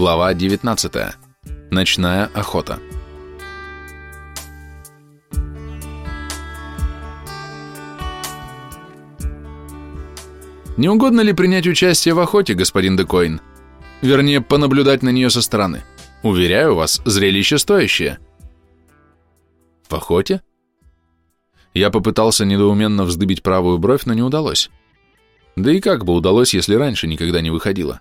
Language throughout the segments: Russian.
Глава 19. Ночная охота. Не угодно ли принять участие в охоте, господин Декоин? Вернее, понаблюдать на нее со стороны. Уверяю вас, зрелище стоящее. В охоте? Я попытался недоуменно вздыбить правую бровь, но не удалось. Да и как бы удалось, если раньше никогда не выходило.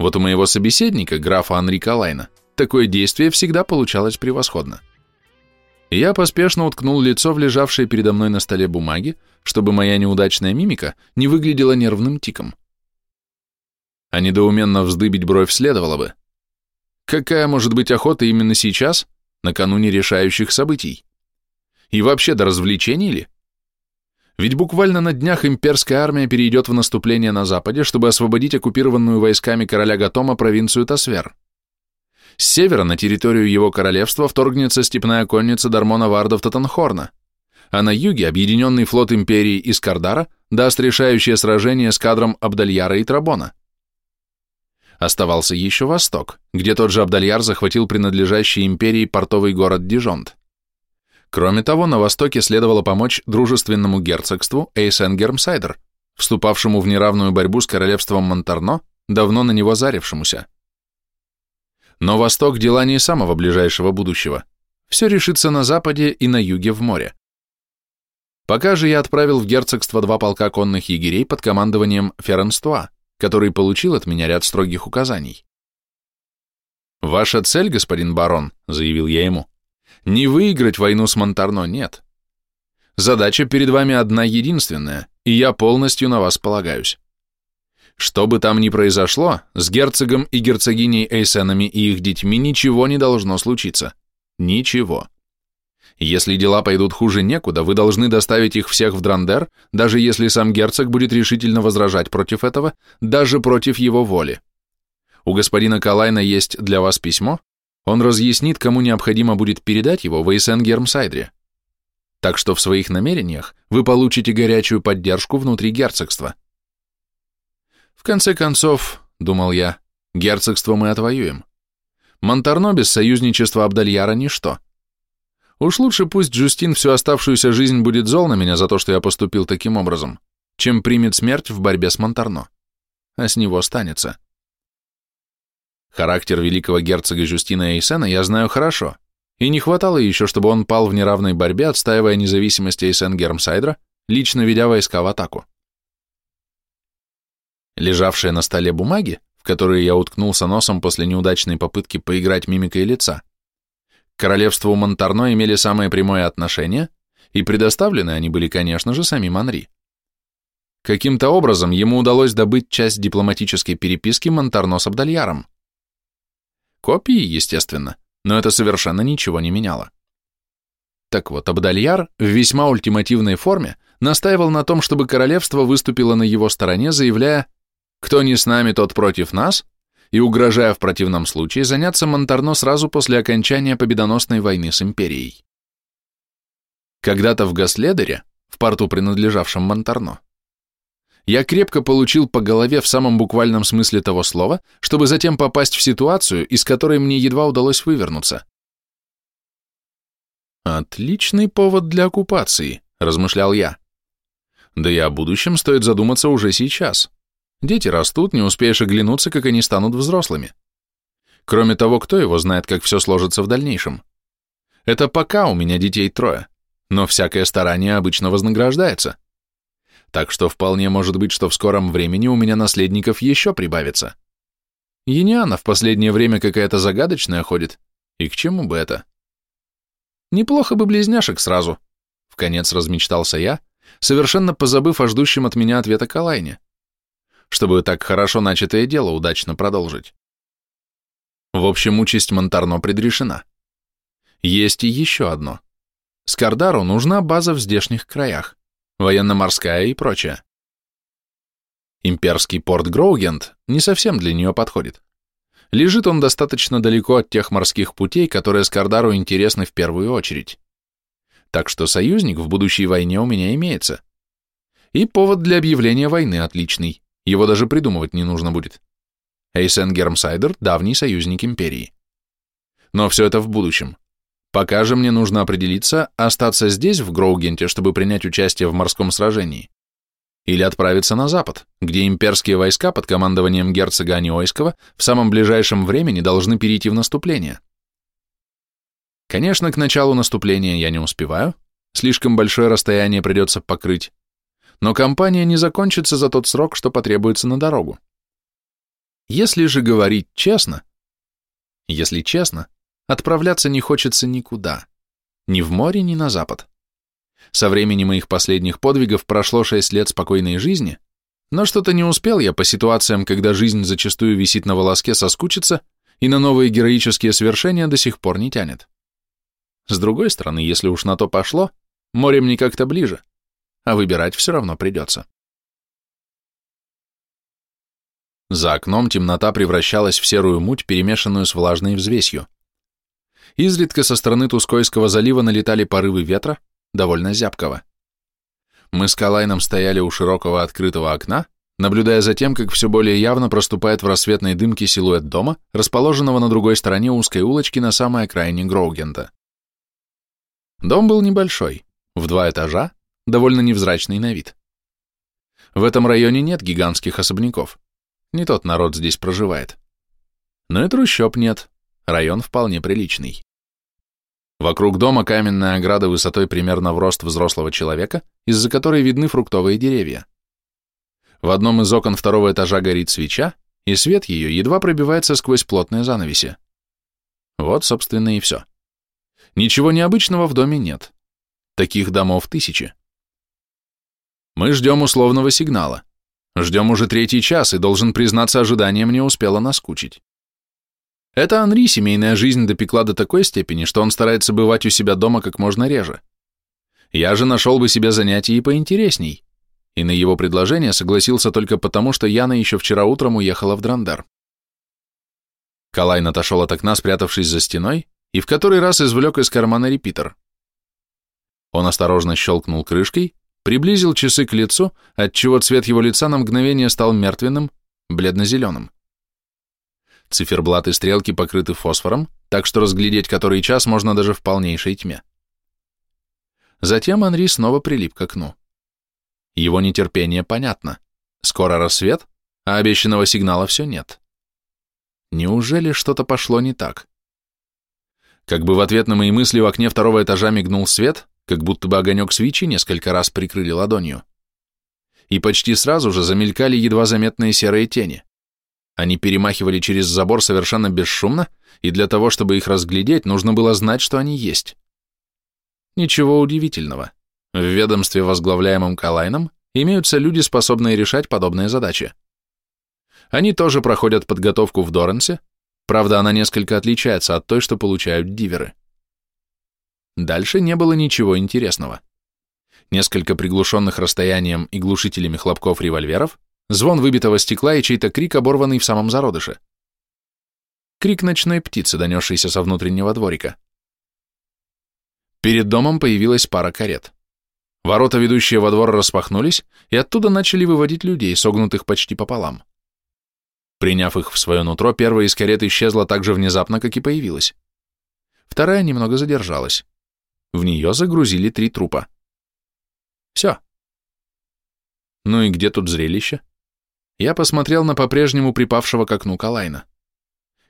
Вот у моего собеседника, графа Анрика Лайна, такое действие всегда получалось превосходно. Я поспешно уткнул лицо в лежавшие передо мной на столе бумаги, чтобы моя неудачная мимика не выглядела нервным тиком. А недоуменно вздыбить бровь следовало бы. Какая может быть охота именно сейчас, накануне решающих событий? И вообще до развлечений ли? Ведь буквально на днях имперская армия перейдет в наступление на западе, чтобы освободить оккупированную войсками короля Гатома провинцию Тасвер. С севера на территорию его королевства вторгнется степная конница Дармона Вардов Татанхорна, а на юге объединенный флот империи Искардара даст решающее сражение с кадром Абдальяра и Трабона. Оставался еще восток, где тот же Абдальяр захватил принадлежащий империи портовый город Дижонт. Кроме того, на Востоке следовало помочь дружественному герцогству Эйсен-Гермсайдер, вступавшему в неравную борьбу с королевством Монтарно, давно на него зарившемуся. Но Восток – дела не самого ближайшего будущего. Все решится на западе и на юге в море. Пока же я отправил в герцогство два полка конных егерей под командованием Ференстуа, который получил от меня ряд строгих указаний. «Ваша цель, господин барон», – заявил я ему, не выиграть войну с Монтарно, нет. Задача перед вами одна единственная, и я полностью на вас полагаюсь. Что бы там ни произошло, с герцогом и герцогиней Эйсенами и их детьми ничего не должно случиться. Ничего. Если дела пойдут хуже некуда, вы должны доставить их всех в Драндер, даже если сам герцог будет решительно возражать против этого, даже против его воли. У господина Калайна есть для вас письмо, он разъяснит, кому необходимо будет передать его в Эйсен-Гермсайдре. Так что в своих намерениях вы получите горячую поддержку внутри герцогства. В конце концов, думал я, герцогство мы отвоюем. Монтарно без союзничества Абдальяра ничто. Уж лучше пусть Джустин всю оставшуюся жизнь будет зол на меня за то, что я поступил таким образом, чем примет смерть в борьбе с Монтарно. А с него останется. Характер великого герцога Жюстина Эйсена я знаю хорошо, и не хватало еще, чтобы он пал в неравной борьбе, отстаивая независимость Эйсен Гермсайдра, лично ведя войска в атаку. Лежавшие на столе бумаги, в которые я уткнулся носом после неудачной попытки поиграть мимикой лица, к королевству Монтарно имели самое прямое отношение, и предоставлены они были, конечно же, самим Анри. Каким-то образом ему удалось добыть часть дипломатической переписки Монтарно с Абдальяром. Копии, естественно, но это совершенно ничего не меняло. Так вот, Абдальяр в весьма ультимативной форме настаивал на том, чтобы королевство выступило на его стороне, заявляя «Кто не с нами, тот против нас», и угрожая в противном случае заняться Монтарно сразу после окончания победоносной войны с империей. Когда-то в Гаследере, в порту, принадлежавшем Монтарно, я крепко получил по голове в самом буквальном смысле того слова, чтобы затем попасть в ситуацию, из которой мне едва удалось вывернуться. «Отличный повод для оккупации», — размышлял я. «Да и о будущем стоит задуматься уже сейчас. Дети растут, не успеешь оглянуться, как они станут взрослыми. Кроме того, кто его знает, как все сложится в дальнейшем. Это пока у меня детей трое, но всякое старание обычно вознаграждается так что вполне может быть, что в скором времени у меня наследников еще прибавится. Ениана в последнее время какая-то загадочная ходит, и к чему бы это? Неплохо бы близняшек сразу, в конец размечтался я, совершенно позабыв о ждущем от меня ответа Калайне, чтобы так хорошо начатое дело удачно продолжить. В общем, участь Монтарно предрешена. Есть и еще одно. Скардару нужна база в здешних краях военно-морская и прочее. Имперский порт Гроугент не совсем для нее подходит. Лежит он достаточно далеко от тех морских путей, которые Скардару интересны в первую очередь. Так что союзник в будущей войне у меня имеется. И повод для объявления войны отличный, его даже придумывать не нужно будет. Эйсен Гермсайдер – давний союзник империи. Но все это в будущем. Пока же мне нужно определиться, остаться здесь, в Гроугенте, чтобы принять участие в морском сражении, или отправиться на запад, где имперские войска под командованием герцога Аниойского в самом ближайшем времени должны перейти в наступление. Конечно, к началу наступления я не успеваю, слишком большое расстояние придется покрыть, но кампания не закончится за тот срок, что потребуется на дорогу. Если же говорить честно, если честно, отправляться не хочется никуда, ни в море, ни на запад. Со времени моих последних подвигов прошло шесть лет спокойной жизни, но что-то не успел я по ситуациям, когда жизнь зачастую висит на волоске, соскучиться и на новые героические свершения до сих пор не тянет. С другой стороны, если уж на то пошло, море мне как-то ближе, а выбирать все равно придется. За окном темнота превращалась в серую муть, перемешанную с влажной взвесью. Изредка со стороны Тускойского залива налетали порывы ветра, довольно зябкого. Мы с Калайном стояли у широкого открытого окна, наблюдая за тем, как все более явно проступает в рассветной дымке силуэт дома, расположенного на другой стороне узкой улочки на самой окраине Гроугента. Дом был небольшой, в два этажа, довольно невзрачный на вид. В этом районе нет гигантских особняков. Не тот народ здесь проживает. Но и трущоб нет, район вполне приличный. Вокруг дома каменная ограда высотой примерно в рост взрослого человека, из-за которой видны фруктовые деревья. В одном из окон второго этажа горит свеча, и свет ее едва пробивается сквозь плотные занавеси. Вот, собственно, и все. Ничего необычного в доме нет. Таких домов тысячи. Мы ждем условного сигнала. Ждем уже третий час, и, должен признаться, ожидание мне успело наскучить. Это Анри семейная жизнь допекла до такой степени, что он старается бывать у себя дома как можно реже. Я же нашел бы себе занятие и поинтересней, и на его предложение согласился только потому, что Яна еще вчера утром уехала в Драндар. Калайн отошел от окна, спрятавшись за стеной, и в который раз извлек из кармана репитер. Он осторожно щелкнул крышкой, приблизил часы к лицу, отчего цвет его лица на мгновение стал мертвенным, бледно-зеленым. Циферблаты стрелки покрыты фосфором, так что разглядеть который час можно даже в полнейшей тьме. Затем Анри снова прилип к окну. Его нетерпение понятно. Скоро рассвет, а обещанного сигнала все нет. Неужели что-то пошло не так? Как бы в ответ на мои мысли в окне второго этажа мигнул свет, как будто бы огонек свечи несколько раз прикрыли ладонью. И почти сразу же замелькали едва заметные серые тени. Они перемахивали через забор совершенно бесшумно, и для того, чтобы их разглядеть, нужно было знать, что они есть. Ничего удивительного. В ведомстве, возглавляемом Калайном, имеются люди, способные решать подобные задачи. Они тоже проходят подготовку в Доренсе, правда, она несколько отличается от той, что получают диверы. Дальше не было ничего интересного. Несколько приглушенных расстоянием и глушителями хлопков револьверов, Звон выбитого стекла и чей-то крик, оборванный в самом зародыше. Крик ночной птицы, донесшийся со внутреннего дворика. Перед домом появилась пара карет. Ворота, ведущие во двор, распахнулись, и оттуда начали выводить людей, согнутых почти пополам. Приняв их в свое нутро, первая из карет исчезла так же внезапно, как и появилась. Вторая немного задержалась. В нее загрузили три трупа. Все. Ну и где тут зрелище? Я посмотрел на по-прежнему припавшего к окну Калайна.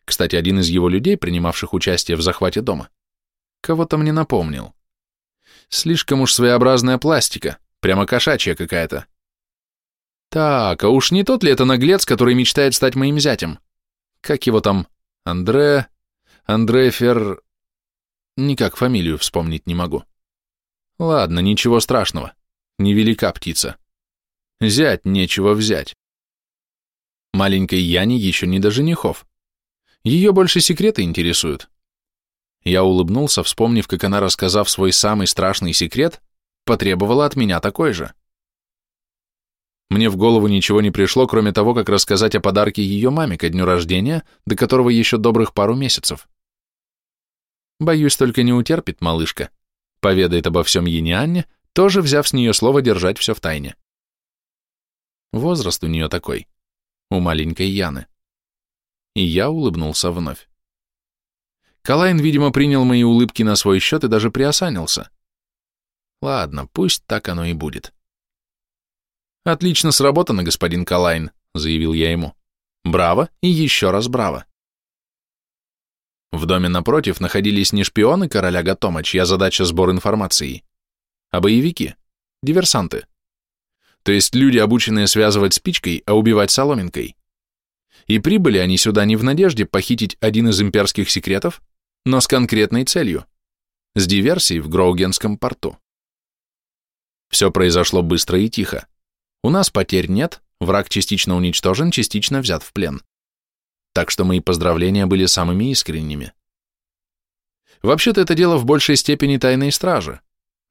Кстати, один из его людей, принимавших участие в захвате дома, кого-то мне напомнил. Слишком уж своеобразная пластика, прямо кошачья какая-то. Так, а уж не тот ли это наглец, который мечтает стать моим зятем? Как его там? Андре... Андре Фер... Никак фамилию вспомнить не могу. Ладно, ничего страшного. Невелика птица. Зять нечего взять. Маленькой Яне еще не до женихов. Ее больше секреты интересуют. Я улыбнулся, вспомнив, как она, рассказав свой самый страшный секрет, потребовала от меня такой же. Мне в голову ничего не пришло, кроме того, как рассказать о подарке ее маме ко дню рождения, до которого еще добрых пару месяцев. Боюсь, только не утерпит малышка. Поведает обо всем Ене Анне, тоже взяв с нее слово держать все в тайне. Возраст у нее такой у маленькой Яны. и я улыбнулся вновь. Калайн, видимо, принял мои улыбки на свой счет и даже приосанился. Ладно, пусть так оно и будет. «Отлично сработано, господин Калайн», — заявил я ему. «Браво и еще раз браво». В доме напротив находились не шпионы короля Гатома, чья задача сбор информации, а боевики, диверсанты. То есть люди, обученные связывать спичкой, а убивать соломинкой. И прибыли они сюда не в надежде похитить один из имперских секретов, но с конкретной целью – с диверсией в Гроугенском порту. Все произошло быстро и тихо. У нас потерь нет, враг частично уничтожен, частично взят в плен. Так что мои поздравления были самыми искренними. Вообще-то это дело в большей степени тайной стражи,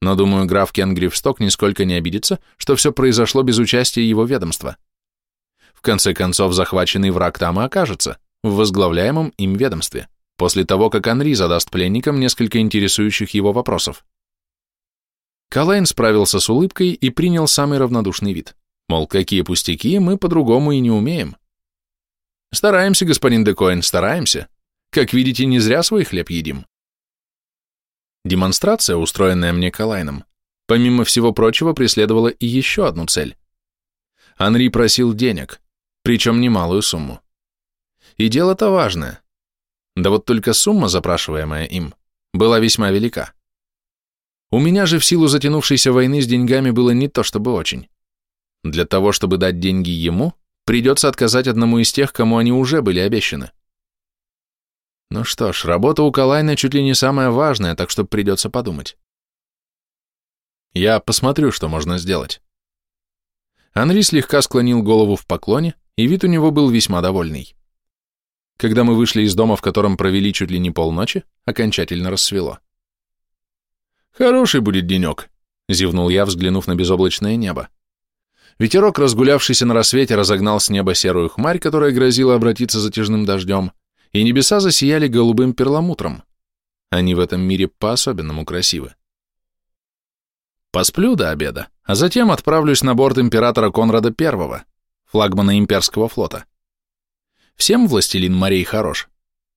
но, думаю, граф Кен Грифсток нисколько не обидится, что все произошло без участия его ведомства. В конце концов, захваченный враг там и окажется, в возглавляемом им ведомстве, после того, как Анри задаст пленникам несколько интересующих его вопросов. Калайн справился с улыбкой и принял самый равнодушный вид. Мол, какие пустяки, мы по-другому и не умеем. Стараемся, господин Декоин, стараемся. Как видите, не зря свой хлеб едим. Демонстрация, устроенная мне Калайном, помимо всего прочего, преследовала и еще одну цель. Анри просил денег, причем немалую сумму. И дело-то важное. Да вот только сумма, запрашиваемая им, была весьма велика. У меня же в силу затянувшейся войны с деньгами было не то чтобы очень. Для того, чтобы дать деньги ему, придется отказать одному из тех, кому они уже были обещаны. Ну что ж, работа у Калайна чуть ли не самая важная, так что придется подумать. Я посмотрю, что можно сделать. Анри слегка склонил голову в поклоне, и вид у него был весьма довольный. Когда мы вышли из дома, в котором провели чуть ли не полночи, окончательно рассвело. «Хороший будет денек», — зевнул я, взглянув на безоблачное небо. Ветерок, разгулявшийся на рассвете, разогнал с неба серую хмарь, которая грозила обратиться затяжным дождем, и небеса засияли голубым перламутром. Они в этом мире по-особенному красивы. Посплю до обеда, а затем отправлюсь на борт императора Конрада I, флагмана имперского флота. Всем властелин морей хорош,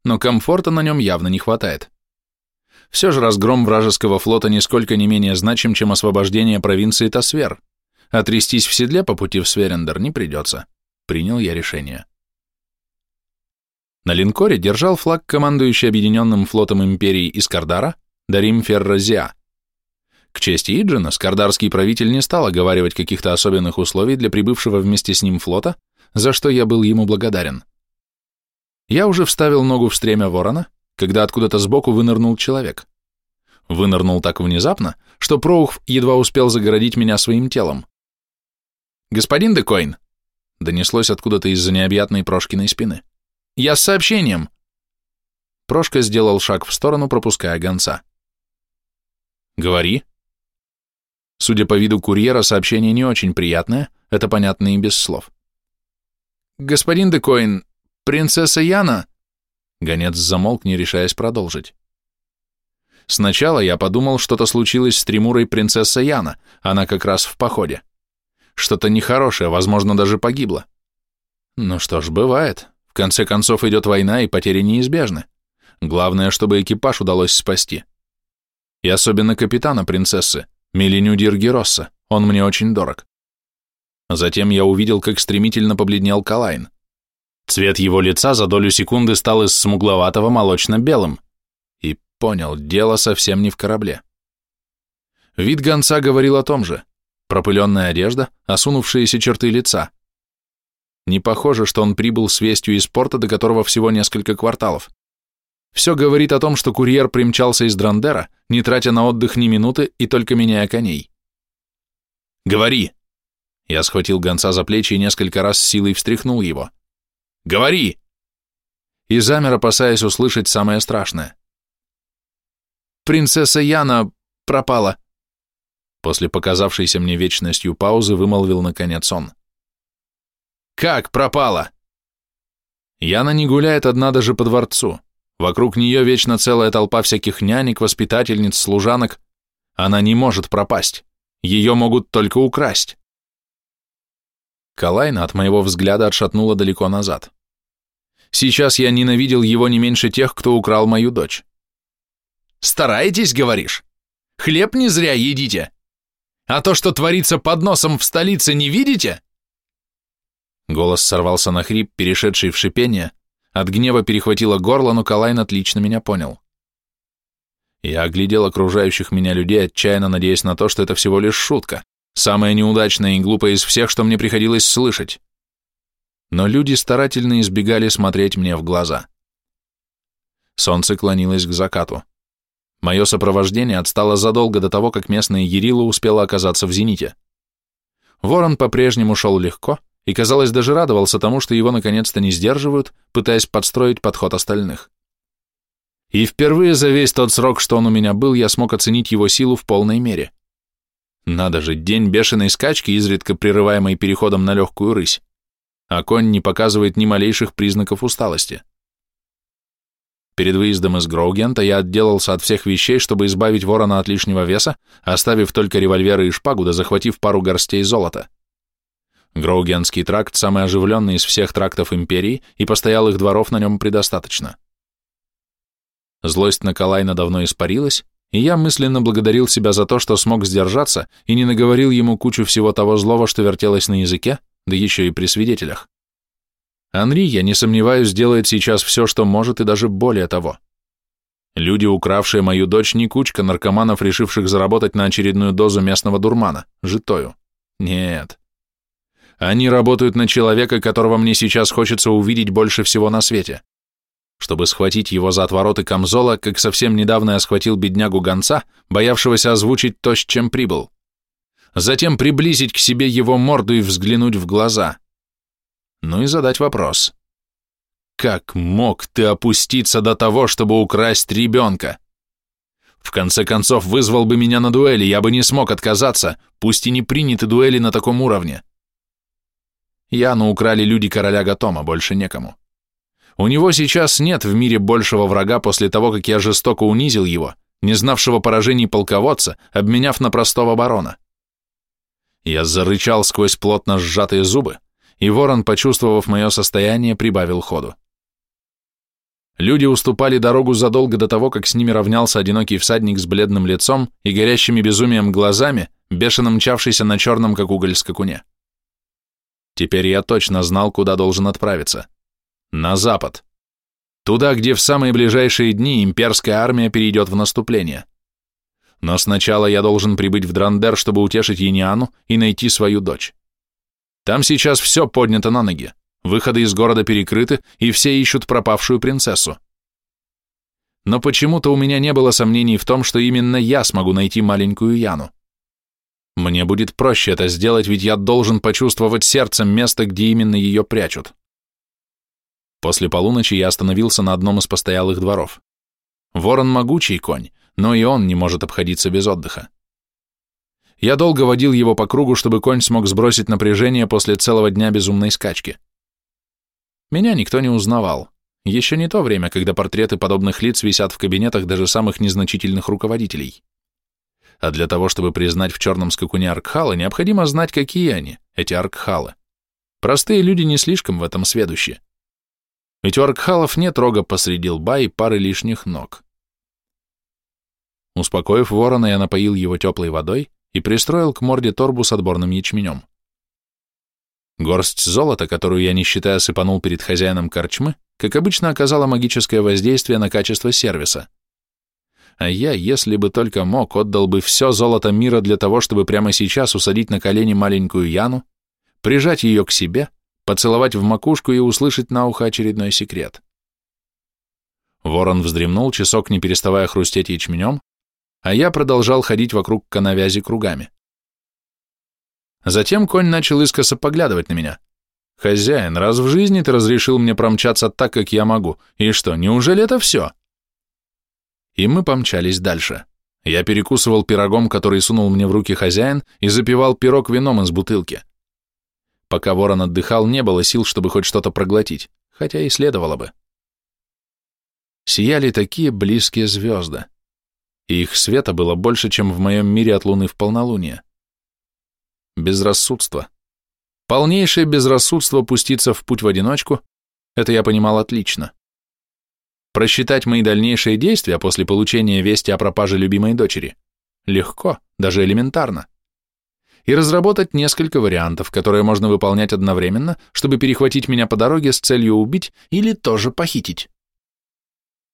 но комфорта на нем явно не хватает. Все же разгром вражеского флота нисколько не менее значим, чем освобождение провинции Тасвер. Отрестись в седле по пути в Сверендер не придется. Принял я решение. На линкоре держал флаг командующий Объединенным флотом империи Искардара Дарим Ферразиа. К чести Иджина, скардарский правитель не стал оговаривать каких-то особенных условий для прибывшего вместе с ним флота, за что я был ему благодарен. Я уже вставил ногу в стремя ворона, когда откуда-то сбоку вынырнул человек. Вынырнул так внезапно, что Проух едва успел загородить меня своим телом. «Господин Декоин!» — донеслось откуда-то из-за необъятной Прошкиной спины. Я с сообщением!» Прошка сделал шаг в сторону, пропуская гонца. «Говори». Судя по виду курьера, сообщение не очень приятное, это понятно и без слов. «Господин Декоин, принцесса Яна...» Гонец замолк, не решаясь продолжить. Сначала я подумал, что-то случилось с Тримурой принцесса Яна, она как раз в походе. Что-то нехорошее, возможно, даже погибла. Ну что ж, бывает, в конце концов идет война, и потери неизбежны. Главное, чтобы экипаж удалось спасти. И особенно капитана принцессы, Меленю Диргеросса, он мне очень дорог. Затем я увидел, как стремительно побледнел Калайн. Цвет его лица за долю секунды стал из смугловатого молочно-белым. И понял, дело совсем не в корабле. Вид гонца говорил о том же. Пропыленная одежда, осунувшиеся черты лица — не похоже, что он прибыл с вестью из порта, до которого всего несколько кварталов. Все говорит о том, что курьер примчался из Драндера, не тратя на отдых ни минуты и только меняя коней. «Говори!» Я схватил гонца за плечи и несколько раз силой встряхнул его. «Говори!» И замер, опасаясь услышать самое страшное. «Принцесса Яна пропала!» После показавшейся мне вечностью паузы вымолвил наконец он. Как пропала? Яна не гуляет одна даже по дворцу. Вокруг нее вечно целая толпа всяких нянек, воспитательниц, служанок. Она не может пропасть. Ее могут только украсть. Калайна от моего взгляда отшатнула далеко назад. Сейчас я ненавидел его не меньше тех, кто украл мою дочь. «Стараетесь, говоришь? Хлеб не зря едите. А то, что творится под носом в столице, не видите?» Голос сорвался на хрип, перешедший в шипение. От гнева перехватило горло, но Калайн отлично меня понял. Я оглядел окружающих меня людей, отчаянно надеясь на то, что это всего лишь шутка, самая неудачная и глупая из всех, что мне приходилось слышать. Но люди старательно избегали смотреть мне в глаза. Солнце клонилось к закату. Мое сопровождение отстало задолго до того, как местная Ерила успела оказаться в зените. Ворон по-прежнему шел легко и, казалось, даже радовался тому, что его наконец-то не сдерживают, пытаясь подстроить подход остальных. И впервые за весь тот срок, что он у меня был, я смог оценить его силу в полной мере. Надо же, день бешеной скачки, изредка прерываемой переходом на легкую рысь, а конь не показывает ни малейших признаков усталости. Перед выездом из Гроугента я отделался от всех вещей, чтобы избавить ворона от лишнего веса, оставив только револьверы и шпагу, да захватив пару горстей золота. Гроугенский тракт самый оживленный из всех трактов империи, и постоялых дворов на нем предостаточно. Злость на Калайна давно испарилась, и я мысленно благодарил себя за то, что смог сдержаться и не наговорил ему кучу всего того злого, что вертелось на языке, да еще и при свидетелях. Анри, я не сомневаюсь, делает сейчас все, что может, и даже более того. Люди, укравшие мою дочь, не кучка наркоманов, решивших заработать на очередную дозу местного дурмана, житою. Нет. Они работают на человека, которого мне сейчас хочется увидеть больше всего на свете. Чтобы схватить его за отвороты камзола, как совсем недавно я схватил беднягу гонца, боявшегося озвучить то, с чем прибыл. Затем приблизить к себе его морду и взглянуть в глаза ну и задать вопрос. Как мог ты опуститься до того, чтобы украсть ребенка? В конце концов, вызвал бы меня на дуэли, я бы не смог отказаться, пусть и не приняты дуэли на таком уровне. Яну украли люди короля Гатома, больше некому. У него сейчас нет в мире большего врага после того, как я жестоко унизил его, не знавшего поражений полководца, обменяв на простого барона. Я зарычал сквозь плотно сжатые зубы, и ворон, почувствовав мое состояние, прибавил ходу. Люди уступали дорогу задолго до того, как с ними равнялся одинокий всадник с бледным лицом и горящими безумием глазами, бешено мчавшийся на черном, как уголь, скакуне. Теперь я точно знал, куда должен отправиться. На запад. Туда, где в самые ближайшие дни имперская армия перейдет в наступление. Но сначала я должен прибыть в Драндер, чтобы утешить Ениану и найти свою дочь. Там сейчас все поднято на ноги, выходы из города перекрыты, и все ищут пропавшую принцессу. Но почему-то у меня не было сомнений в том, что именно я смогу найти маленькую Яну. Мне будет проще это сделать, ведь я должен почувствовать сердцем место, где именно ее прячут. После полуночи я остановился на одном из постоялых дворов. Ворон могучий конь, но и он не может обходиться без отдыха. Я долго водил его по кругу, чтобы конь смог сбросить напряжение после целого дня безумной скачки. Меня никто не узнавал. Еще не то время, когда портреты подобных лиц висят в кабинетах даже самых незначительных руководителей. А для того, чтобы признать в черном скакуне Аркхала, необходимо знать, какие они, эти Аркхалы. Простые люди не слишком в этом сведущи. Ведь у Аркхалов нет рога посреди лба и пары лишних ног. Успокоив ворона, я напоил его теплой водой, и пристроил к морде торбу с отборным ячменем. Горсть золота, которую я, не считая, сыпанул перед хозяином корчмы, как обычно оказала магическое воздействие на качество сервиса. А я, если бы только мог, отдал бы все золото мира для того, чтобы прямо сейчас усадить на колени маленькую Яну, прижать ее к себе, поцеловать в макушку и услышать на ухо очередной секрет. Ворон вздремнул, часок не переставая хрустеть ячменем, а я продолжал ходить вокруг коновязи кругами. Затем конь начал искоса поглядывать на меня. «Хозяин, раз в жизни ты разрешил мне промчаться так, как я могу. И что, неужели это все?» И мы помчались дальше. Я перекусывал пирогом, который сунул мне в руки хозяин, и запивал пирог вином из бутылки. Пока ворон отдыхал, не было сил, чтобы хоть что-то проглотить, хотя и следовало бы. Сияли такие близкие звезды и их света было больше, чем в моем мире от луны в полнолуние. Безрассудство. Полнейшее безрассудство пуститься в путь в одиночку, Это я понимал отлично. Просчитать мои дальнейшие действия после получения вести о пропаже любимой дочери легко, даже элементарно. И разработать несколько вариантов, которые можно выполнять одновременно, чтобы перехватить меня по дороге с целью убить или тоже похитить.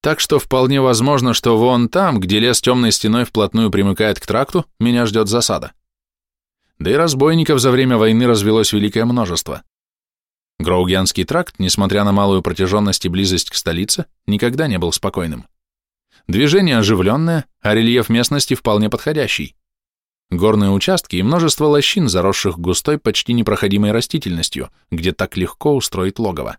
Так что вполне возможно, что вон там, где лес темной стеной вплотную примыкает к тракту, меня ждет засада. Да и разбойников за время войны развелось великое множество. Гроугианский тракт, несмотря на малую протяженность и близость к столице, никогда не был спокойным. Движение оживленное, а рельеф местности вполне подходящий. Горные участки и множество лощин, заросших густой, почти непроходимой растительностью, где так легко устроить логово.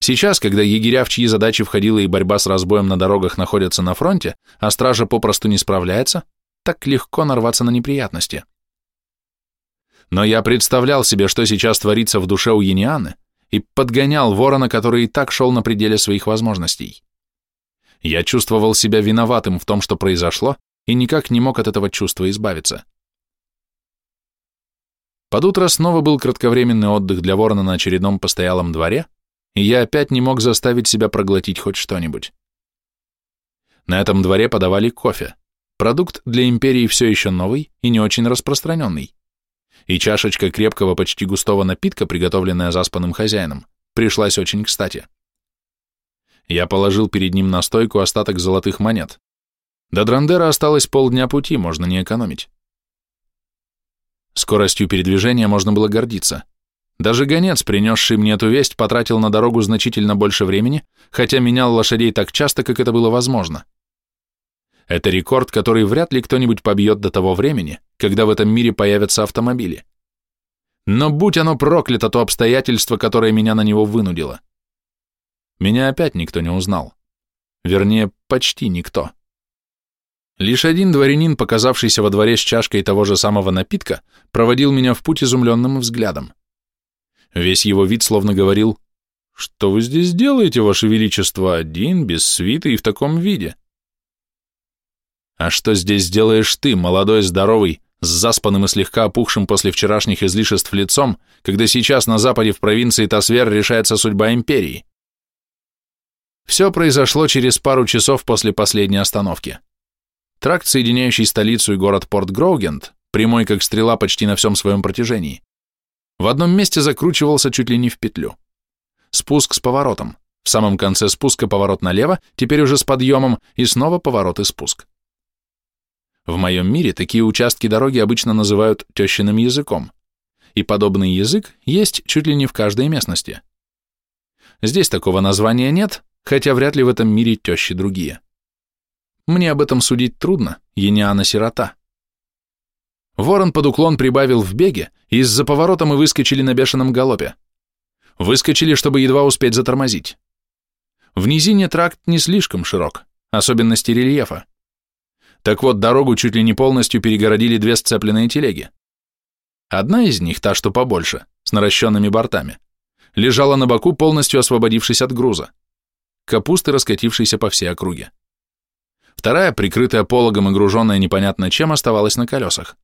Сейчас, когда егеря, в чьи задачи входила и борьба с разбоем на дорогах находятся на фронте, а стража попросту не справляется, так легко нарваться на неприятности. Но я представлял себе, что сейчас творится в душе у Енианы, и подгонял ворона, который и так шел на пределе своих возможностей. Я чувствовал себя виноватым в том, что произошло, и никак не мог от этого чувства избавиться. Под утро снова был кратковременный отдых для ворона на очередном постоялом дворе, и я опять не мог заставить себя проглотить хоть что-нибудь. На этом дворе подавали кофе, продукт для империи все еще новый и не очень распространенный и чашечка крепкого, почти густого напитка, приготовленная заспанным хозяином, пришлась очень кстати. Я положил перед ним на стойку остаток золотых монет. До Драндера осталось полдня пути, можно не экономить. Скоростью передвижения можно было гордиться. Даже гонец, принесший мне эту весть, потратил на дорогу значительно больше времени, хотя менял лошадей так часто, как это было возможно. Это рекорд, который вряд ли кто-нибудь побьет до того времени, когда в этом мире появятся автомобили. Но будь оно проклято, то обстоятельство, которое меня на него вынудило. Меня опять никто не узнал. Вернее, почти никто. Лишь один дворянин, показавшийся во дворе с чашкой того же самого напитка, проводил меня в путь изумленным взглядом. Весь его вид словно говорил, «Что вы здесь делаете, ваше величество, один, без свиты и в таком виде?» А что здесь делаешь ты, молодой, здоровый, с заспанным и слегка опухшим после вчерашних излишеств лицом, когда сейчас на западе в провинции Тасвер решается судьба империи? Все произошло через пару часов после последней остановки. Тракт, соединяющий столицу и город Порт-Гроугент, прямой как стрела почти на всем своем протяжении, в одном месте закручивался чуть ли не в петлю. Спуск с поворотом. В самом конце спуска поворот налево, теперь уже с подъемом, и снова поворот и спуск. В моем мире такие участки дороги обычно называют тещиным языком, и подобный язык есть чуть ли не в каждой местности. Здесь такого названия нет, хотя вряд ли в этом мире тещи другие. Мне об этом судить трудно, Ениана сирота. Ворон под уклон прибавил в беге, и из-за поворота мы выскочили на бешеном галопе. Выскочили, чтобы едва успеть затормозить. В низине тракт не слишком широк, особенности рельефа. Так вот, дорогу чуть ли не полностью перегородили две сцепленные телеги. Одна из них, та, что побольше, с наращенными бортами, лежала на боку, полностью освободившись от груза. Капусты, раскатившейся по всей округе. Вторая, прикрытая пологом и груженная непонятно чем, оставалась на колесах.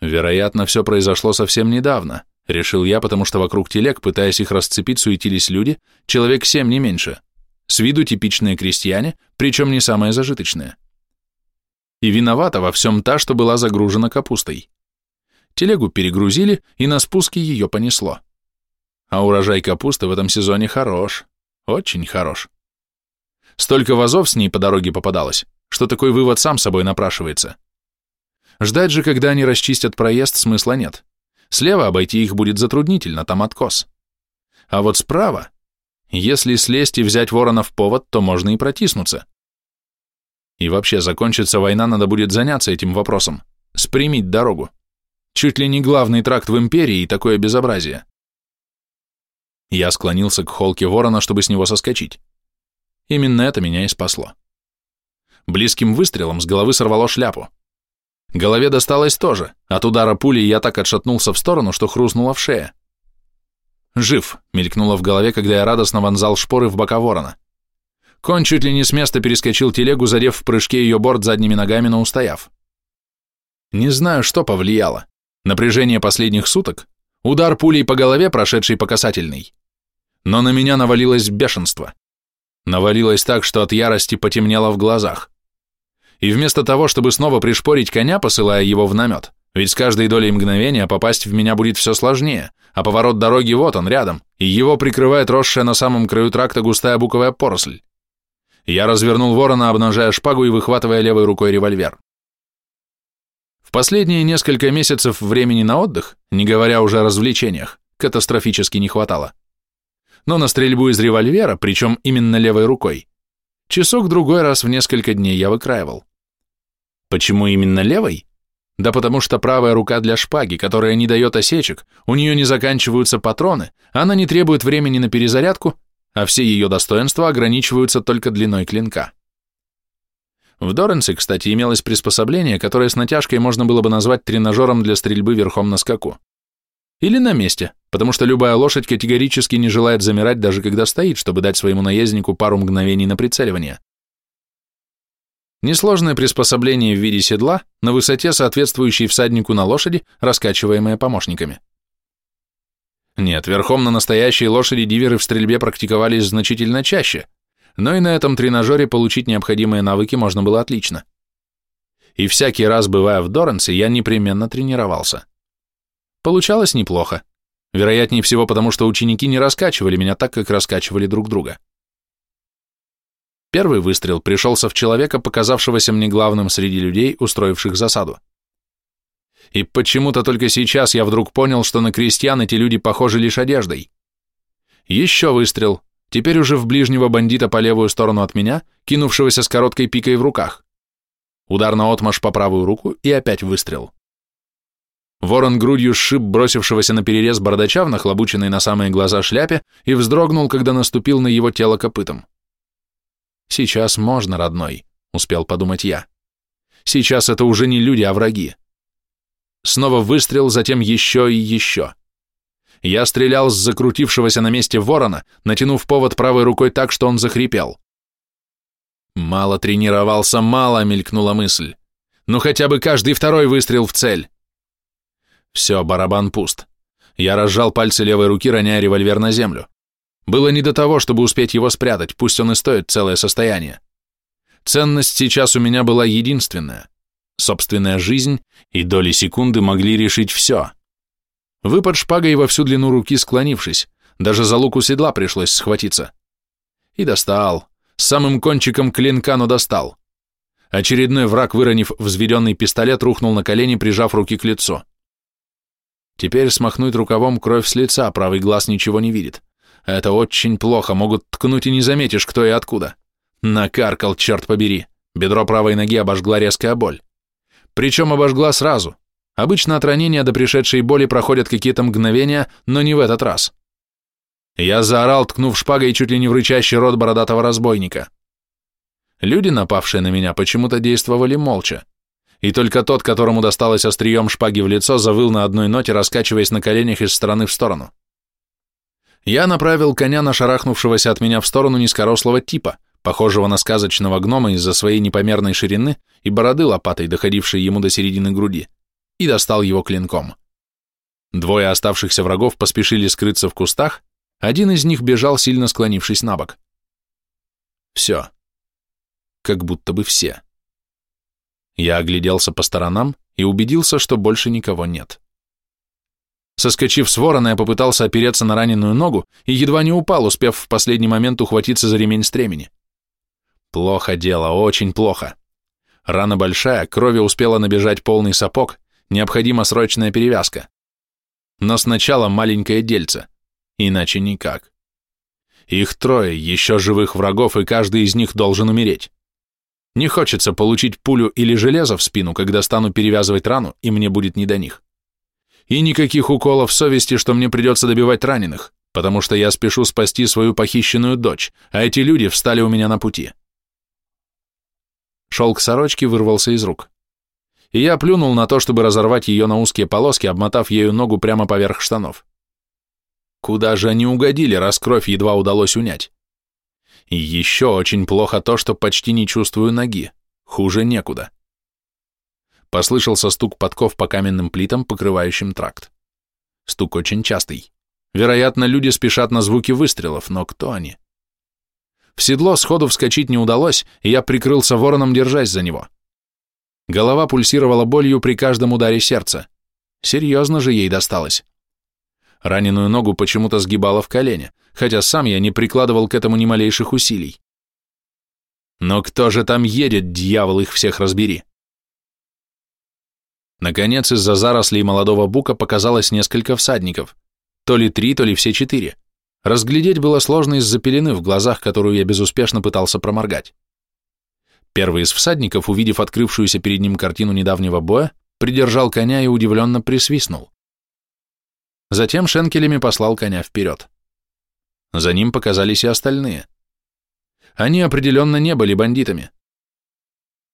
Вероятно, все произошло совсем недавно, решил я, потому что вокруг телег, пытаясь их расцепить, суетились люди, человек семь, не меньше. С виду типичные крестьяне, причем не самые зажиточные и виновата во всем та, что была загружена капустой. Телегу перегрузили, и на спуске ее понесло. А урожай капусты в этом сезоне хорош, очень хорош. Столько вазов с ней по дороге попадалось, что такой вывод сам собой напрашивается. Ждать же, когда они расчистят проезд, смысла нет. Слева обойти их будет затруднительно, там откос. А вот справа, если слезть и взять ворона в повод, то можно и протиснуться. И вообще, закончится война, надо будет заняться этим вопросом. Спрямить дорогу. Чуть ли не главный тракт в империи и такое безобразие. Я склонился к холке ворона, чтобы с него соскочить. Именно это меня и спасло. Близким выстрелом с головы сорвало шляпу. Голове досталось тоже. От удара пули я так отшатнулся в сторону, что хрустнуло в шее. «Жив», — мелькнуло в голове, когда я радостно вонзал шпоры в бока ворона. Конь чуть ли не с места перескочил телегу, задев в прыжке ее борт задними ногами, но устояв. Не знаю, что повлияло. Напряжение последних суток, удар пулей по голове, прошедший по касательной, но на меня навалилось бешенство. Навалилось так, что от ярости потемнело в глазах. И вместо того, чтобы снова пришпорить коня, посылая его в намет, ведь с каждой долей мгновения попасть в меня будет все сложнее, а поворот дороги вот он, рядом, и его прикрывает росшая на самом краю тракта густая буковая поросль. Я развернул ворона, обнажая шпагу и выхватывая левой рукой револьвер. В последние несколько месяцев времени на отдых, не говоря уже о развлечениях, катастрофически не хватало. Но на стрельбу из револьвера, причем именно левой рукой, часок-другой раз в несколько дней я выкраивал. Почему именно левой? Да потому что правая рука для шпаги, которая не дает осечек, у нее не заканчиваются патроны, она не требует времени на перезарядку, а все ее достоинства ограничиваются только длиной клинка. В Доренсе, кстати, имелось приспособление, которое с натяжкой можно было бы назвать тренажером для стрельбы верхом на скаку. Или на месте, потому что любая лошадь категорически не желает замирать, даже когда стоит, чтобы дать своему наезднику пару мгновений на прицеливание. Несложное приспособление в виде седла на высоте, соответствующей всаднику на лошади, раскачиваемое помощниками. Нет, верхом на настоящей лошади диверы в стрельбе практиковались значительно чаще, но и на этом тренажере получить необходимые навыки можно было отлично. И всякий раз, бывая в Доренсе, я непременно тренировался. Получалось неплохо. Вероятнее всего, потому что ученики не раскачивали меня так, как раскачивали друг друга. Первый выстрел пришелся в человека, показавшегося мне главным среди людей, устроивших засаду. И почему-то только сейчас я вдруг понял, что на крестьян эти люди похожи лишь одеждой. Еще выстрел, теперь уже в ближнего бандита по левую сторону от меня, кинувшегося с короткой пикой в руках. Удар на отмаш по правую руку и опять выстрел. Ворон грудью сшиб бросившегося на перерез бардача в нахлобученной на самые глаза шляпе и вздрогнул, когда наступил на его тело копытом. Сейчас можно, родной, успел подумать я. Сейчас это уже не люди, а враги. Снова выстрел, затем еще и еще. Я стрелял с закрутившегося на месте ворона, натянув повод правой рукой так, что он захрипел. Мало тренировался, мало, мелькнула мысль. Ну хотя бы каждый второй выстрел в цель. Все, барабан пуст. Я разжал пальцы левой руки, роняя револьвер на землю. Было не до того, чтобы успеть его спрятать, пусть он и стоит целое состояние. Ценность сейчас у меня была единственная. Собственная жизнь и доли секунды могли решить все. Выпад шпагой во всю длину руки склонившись, даже за луку седла пришлось схватиться. И достал, самым кончиком клинка, но достал. Очередной враг, выронив взведенный пистолет, рухнул на колени, прижав руки к лицу. Теперь смахнуть рукавом кровь с лица, правый глаз ничего не видит. Это очень плохо, могут ткнуть и не заметишь, кто и откуда. Накаркал, черт побери. Бедро правой ноги обожгла резкая боль. Причем обожгла сразу. Обычно от ранения до пришедшей боли проходят какие-то мгновения, но не в этот раз. Я заорал, ткнув шпагой чуть ли не в рычащий рот бородатого разбойника. Люди, напавшие на меня, почему-то действовали молча. И только тот, которому досталось острием шпаги в лицо, завыл на одной ноте, раскачиваясь на коленях из стороны в сторону. Я направил коня на шарахнувшегося от меня в сторону низкорослого типа, похожего на сказочного гнома из-за своей непомерной ширины и бороды лопатой, доходившей ему до середины груди, и достал его клинком. Двое оставшихся врагов поспешили скрыться в кустах, один из них бежал, сильно склонившись на бок. Все. Как будто бы все. Я огляделся по сторонам и убедился, что больше никого нет. Соскочив с ворона, я попытался опереться на раненую ногу и едва не упал, успев в последний момент ухватиться за ремень стремени. Плохо дело, очень плохо. Рана большая, крови успела набежать полный сапог, необходима срочная перевязка. Но сначала маленькое дельце, иначе никак. Их трое, еще живых врагов, и каждый из них должен умереть. Не хочется получить пулю или железо в спину, когда стану перевязывать рану, и мне будет не до них. И никаких уколов совести, что мне придется добивать раненых, потому что я спешу спасти свою похищенную дочь, а эти люди встали у меня на пути. Шелк сорочки вырвался из рук. И я плюнул на то, чтобы разорвать ее на узкие полоски, обмотав ею ногу прямо поверх штанов. Куда же они угодили, раз кровь едва удалось унять? И еще очень плохо то, что почти не чувствую ноги. Хуже некуда. Послышался стук подков по каменным плитам, покрывающим тракт. Стук очень частый. Вероятно, люди спешат на звуки выстрелов, но кто они? В седло сходу вскочить не удалось, и я прикрылся вороном, держась за него. Голова пульсировала болью при каждом ударе сердца. Серьезно же ей досталось. Раненую ногу почему-то сгибало в колене, хотя сам я не прикладывал к этому ни малейших усилий. Но кто же там едет, дьявол их всех разбери? Наконец, из-за зарослей молодого бука показалось несколько всадников. То ли три, то ли все четыре. Разглядеть было сложно из-за пелены в глазах, которую я безуспешно пытался проморгать. Первый из всадников, увидев открывшуюся перед ним картину недавнего боя, придержал коня и удивленно присвистнул. Затем шенкелями послал коня вперед. За ним показались и остальные. Они определенно не были бандитами.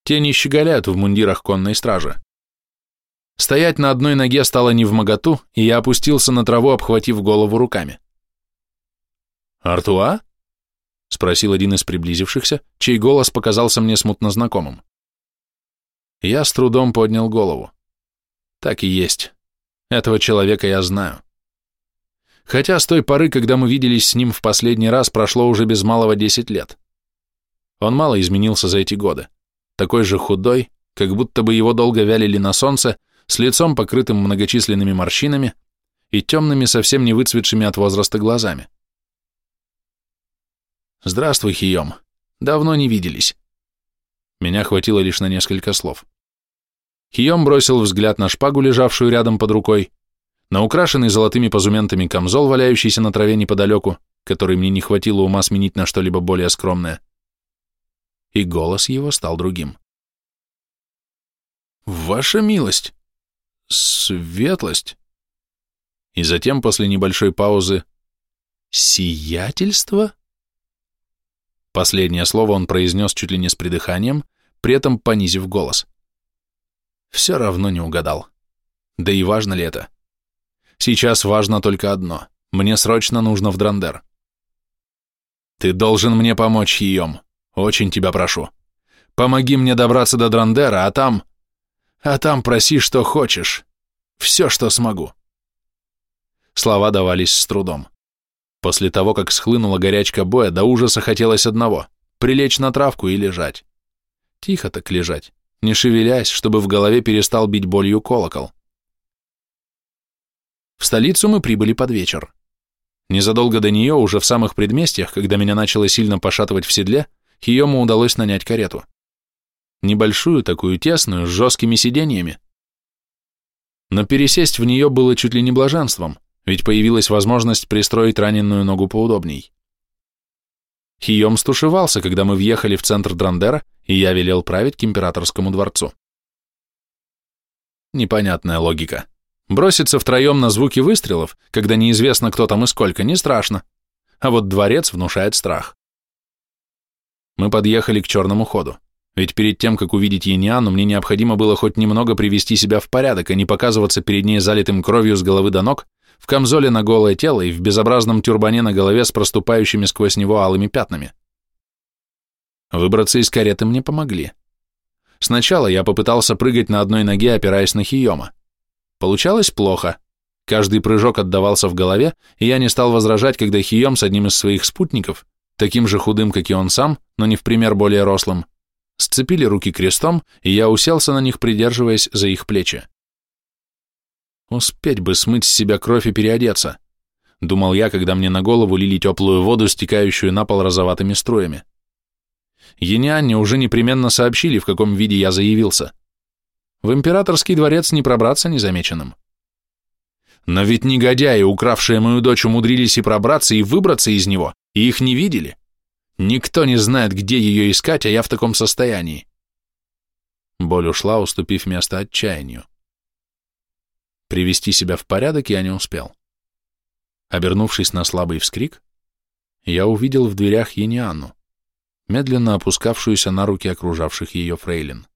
Те не щеголяют в мундирах конной стражи. Стоять на одной ноге стало не в моготу, и я опустился на траву, обхватив голову руками. «Артуа?» — спросил один из приблизившихся, чей голос показался мне смутно знакомым. Я с трудом поднял голову. Так и есть. Этого человека я знаю. Хотя с той поры, когда мы виделись с ним в последний раз, прошло уже без малого десять лет. Он мало изменился за эти годы. Такой же худой, как будто бы его долго вялили на солнце, с лицом, покрытым многочисленными морщинами и темными, совсем не выцветшими от возраста глазами. «Здравствуй, Хием. Давно не виделись». Меня хватило лишь на несколько слов. Хием бросил взгляд на шпагу, лежавшую рядом под рукой, на украшенный золотыми позументами камзол, валяющийся на траве неподалеку, который мне не хватило ума сменить на что-либо более скромное. И голос его стал другим. «Ваша милость! Светлость!» И затем, после небольшой паузы, «Сиятельство?» Последнее слово он произнес чуть ли не с придыханием, при этом понизив голос. Все равно не угадал. Да и важно ли это? Сейчас важно только одно. Мне срочно нужно в Драндер. Ты должен мне помочь, Йом. Очень тебя прошу. Помоги мне добраться до Драндера, а там... А там проси, что хочешь. Все, что смогу. Слова давались с трудом. После того, как схлынула горячка боя, до ужаса хотелось одного — прилечь на травку и лежать. Тихо так лежать, не шевелясь, чтобы в голове перестал бить болью колокол. В столицу мы прибыли под вечер. Незадолго до нее, уже в самых предместьях, когда меня начало сильно пошатывать в седле, Хиому удалось нанять карету. Небольшую, такую тесную, с жесткими сиденьями. Но пересесть в нее было чуть ли не блаженством, ведь появилась возможность пристроить раненую ногу поудобней. Хием стушевался, когда мы въехали в центр Драндера, и я велел править к императорскому дворцу. Непонятная логика. Броситься втроем на звуки выстрелов, когда неизвестно, кто там и сколько, не страшно. А вот дворец внушает страх. Мы подъехали к черному ходу. Ведь перед тем, как увидеть Ениану, мне необходимо было хоть немного привести себя в порядок, а не показываться перед ней залитым кровью с головы до ног, в камзоле на голое тело и в безобразном тюрбане на голове с проступающими сквозь него алыми пятнами. Выбраться из кареты мне помогли. Сначала я попытался прыгать на одной ноге, опираясь на Хиома. Получалось плохо. Каждый прыжок отдавался в голове, и я не стал возражать, когда Хием с одним из своих спутников, таким же худым, как и он сам, но не в пример более рослым, сцепили руки крестом, и я уселся на них, придерживаясь за их плечи. Успеть бы смыть с себя кровь и переодеться, думал я, когда мне на голову лили теплую воду, стекающую на пол розоватыми струями. Енианне уже непременно сообщили, в каком виде я заявился. В императорский дворец не пробраться незамеченным. Но ведь негодяи, укравшие мою дочь, умудрились и пробраться, и выбраться из него, и их не видели. Никто не знает, где ее искать, а я в таком состоянии. Боль ушла, уступив место отчаянию. Привести себя в порядок я не успел. Обернувшись на слабый вскрик, я увидел в дверях Енианну, медленно опускавшуюся на руки окружавших ее фрейлин.